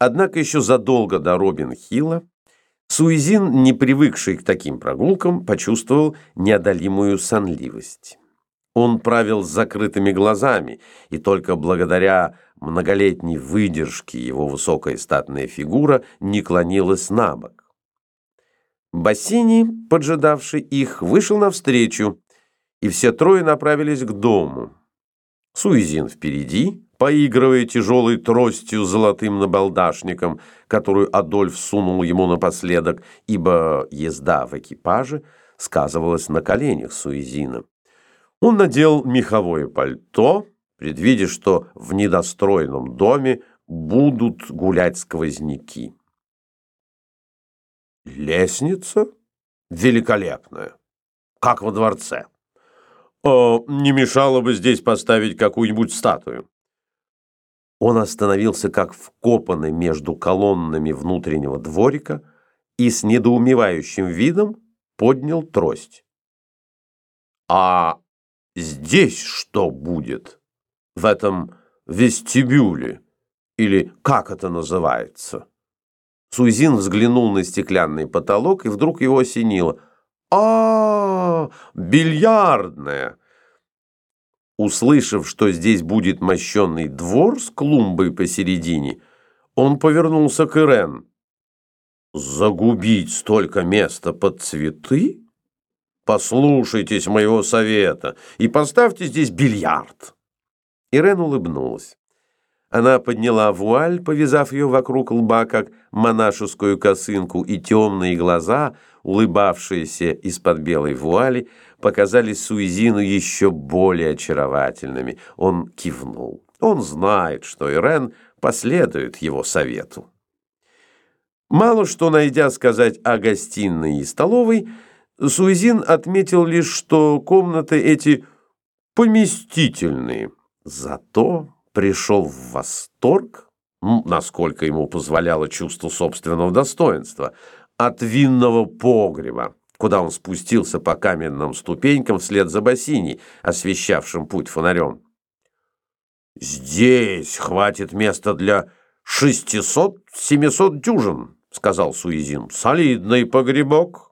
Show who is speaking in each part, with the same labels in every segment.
Speaker 1: Однако еще задолго до Робин-Хилла Суизин, не привыкший к таким прогулкам, почувствовал неодолимую сонливость. Он правил с закрытыми глазами, и только благодаря многолетней выдержке его высокая статная фигура не клонилась на бок. Бассини, поджидавший их, вышел навстречу, и все трое направились к дому. Суизин впереди, поигрывая тяжелой тростью с золотым набалдашником, которую Адольф сунул ему напоследок, ибо езда в экипаже сказывалась на коленях Суизина. Он надел меховое пальто, предвидя, что в недостроенном доме будут гулять сквозняки. Лестница великолепная, как во дворце. О, а не мешало бы здесь поставить какую-нибудь статую. Он остановился как вкопанный между колоннами внутреннего дворика и с недоумевающим видом поднял трость. «А здесь что будет? В этом вестибюле? Или как это называется?» Суизин взглянул на стеклянный потолок, и вдруг его осенило. а, -а, -а бильярдная!» Услышав, что здесь будет мощенный двор с клумбой посередине, он повернулся к Ирен. «Загубить столько места под цветы? Послушайтесь моего совета и поставьте здесь бильярд!» Ирен улыбнулась. Она подняла вуаль, повязав ее вокруг лба, как монашескую косынку, и темные глаза, улыбавшиеся из-под белой вуали, показались Суизину еще более очаровательными. Он кивнул. Он знает, что Ирен последует его совету. Мало что найдя сказать о гостиной и столовой, Суизин отметил лишь, что комнаты эти поместительные. Зато пришел в восторг, насколько ему позволяло чувство собственного достоинства, от винного погреба, куда он спустился по каменным ступенькам вслед за Бассини, освещавшим путь фонарем. «Здесь хватит места для шестисот-семисот дюжин», — сказал Суизин. «Солидный погребок».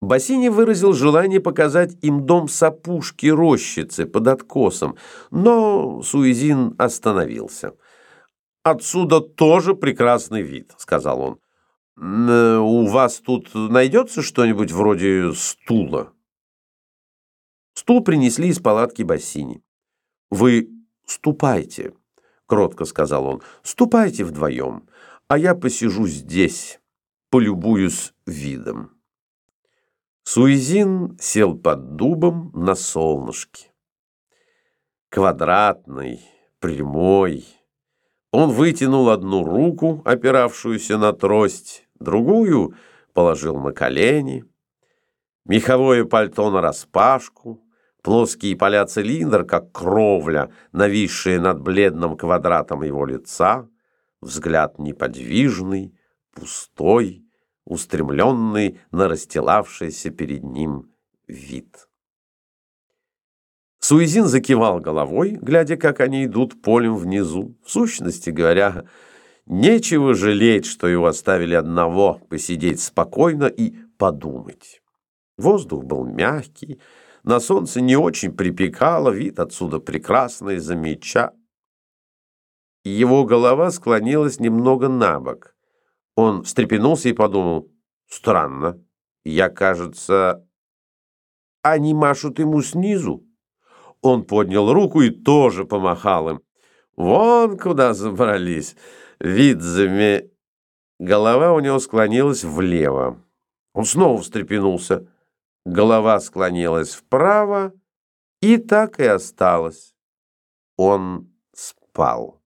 Speaker 1: Бассини выразил желание показать им дом с опушки рощицы под откосом, но Суизин остановился. «Отсюда тоже прекрасный вид», — сказал он. «У вас тут найдется что-нибудь вроде стула?» Стул принесли из палатки Бассини. «Вы ступайте», — кротко сказал он, — «ступайте вдвоем, а я посижу здесь, полюбуюсь видом». Суизин сел под дубом на солнышке. Квадратный, прямой. Он вытянул одну руку, опиравшуюся на трость, другую положил на колени. Меховое пальто нараспашку, плоские поля цилиндр, как кровля, нависшие над бледным квадратом его лица, взгляд неподвижный, пустой, устремленный на расстилавшийся перед ним вид. Суизин закивал головой, глядя, как они идут полем внизу. В сущности говоря, нечего жалеть, что его оставили одного посидеть спокойно и подумать. Воздух был мягкий, на солнце не очень припекало, вид отсюда прекрасный, замеча. Его голова склонилась немного на бок. Он встрепенулся и подумал, странно, я, кажется, они машут ему снизу. Он поднял руку и тоже помахал им. Вон куда забрались. Вид заме... Голова у него склонилась влево. Он снова встрепенулся. Голова склонилась вправо, и так и осталась. Он спал.